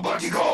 my body go.